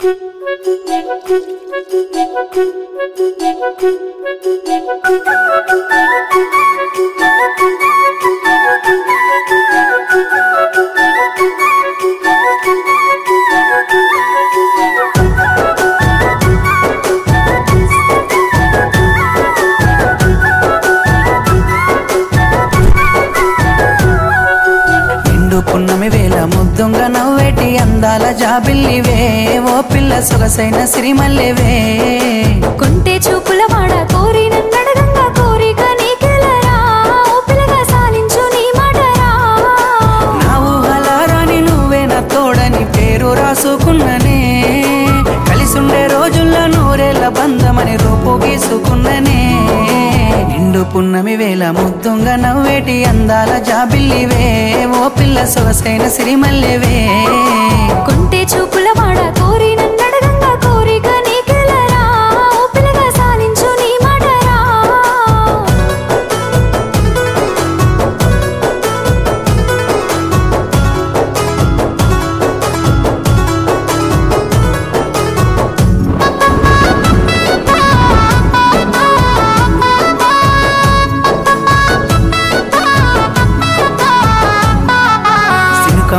నిండు ముద్దుంగ నవ్వేటి అందాల జాబిల్లివే. ఓ పిల్ల సొగసైన సిరిమల్లెవే. కొంటే చూపుల వాడ కోరి నన్నడగంగా కోరిక నీకెలరా? ఓ పిల్లగా సాలించు నీ మాటరా? నా ఊహలారాని నువ్వే నా తోడని పేరు రాసుకున్ననే. కలిసుండే రోజుల్లో నూరేళ్ళ బంధమని రూపు గీసుకున్ననే. నిండు పున్నమి వేల ముద్దుంగ నవ్వేటి అందాల జాబిల్లివే. ఓ పిల్ల సొగసైన సిరిమల్లివే. కొంటే చూ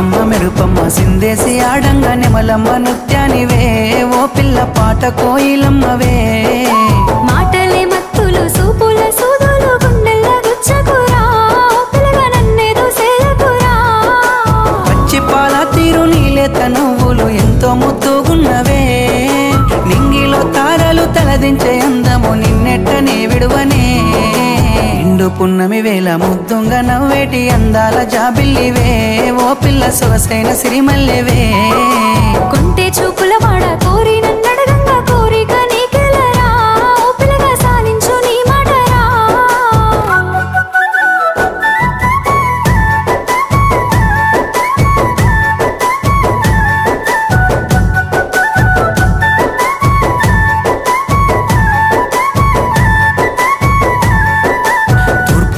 సినుకమ్మ మెరుపమ్మ సిందేసి ఆడంగా నెమలమ్మ నృత్యానివే. ఓ పిల్ల పాట కోయిలమ్మవే. మాటలే మత్తులు సూపుల సూదులు గుండెల్ల గుచ్చకురా. ఓ పిల్లగా నన్నేదో సేయకురా పచ్చి పాల తీరు నీలేత నువ్వులు ఎంతో ముద్దుగున్నవే. నింగిలో తారలు తలదించే పున్నమి వేల ముద్దుంగ నవ్వేటి అందాల జాబిల్లివే. ఓ పిల్ల సొగసైన సిరిమల్లివే.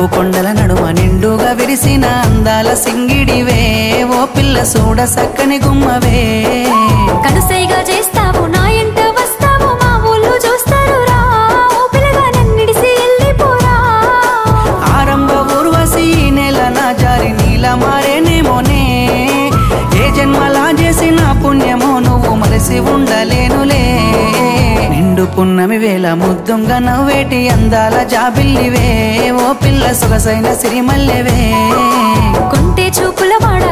తూర్పు కొండల నడుమ నిండుగా విరిసిన అందాల సింగిడివే. ఓ పిల్ల సూడ సక్కని గుమ్మవే. కనుసైగా చేస్తావు నా ఎంట వస్తావు మా ఊళ్ళు చూస్తారు రా. ఓ పిల్లగా నన్నిడిసి వెళ్ళిపోరా ఆరంభ ఊర్వశి నెల నా జారి నీల పున్నమి వేల ముద్దుంగ నవ్వేటి అందాల జాబిల్లివే. ఓ పిల్ల సొగసైన సిరిమల్లెవే. కొంటే చూపుల వాడ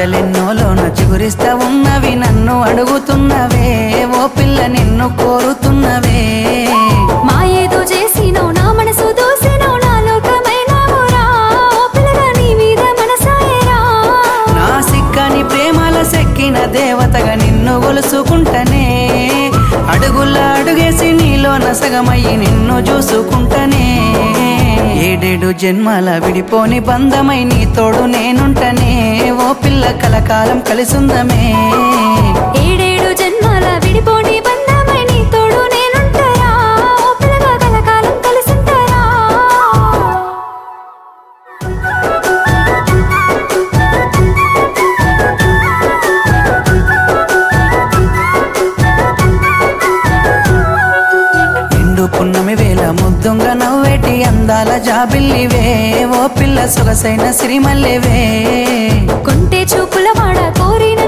ఆశలెన్నోలోన చిగురిస్తా ఉన్నవి నన్ను అడుగుతున్నవే. ఓ పిల్ల నిన్ను కోరుతున్నవే. మా ఏదో చేసినో నా మనసు దోసినో నా లోకమైనావురా ఓ పిల్లగా నీ మీద మనసాయరా. నా సిక్కని ప్రేమల సెక్కిన దేవతగా నిన్ను గొలుసుకుంటనే. అడుగుల అడుగేసి నీలో నసగమయ్యి నిన్ను చూసుకుంటనే. ఏడేడు జన్మల విడిపోని బంధమై నీ తోడు నేనుంటనే. ఓ పిల్ల కలకాలం కలిసుందమే. ఏడేడు జన్మాల విడిపోని బంధమై నీ తోడు నేనుంటారా. ఓ పిల్లగా కలకాలం కలిసుంటారా. పున్నమి నవ్వేటి అందాల జాబిల్లివే ఓ పిల్ల సొగసైన సిరిమల్లెవే కొంటే చూపుల వాడ కోరిన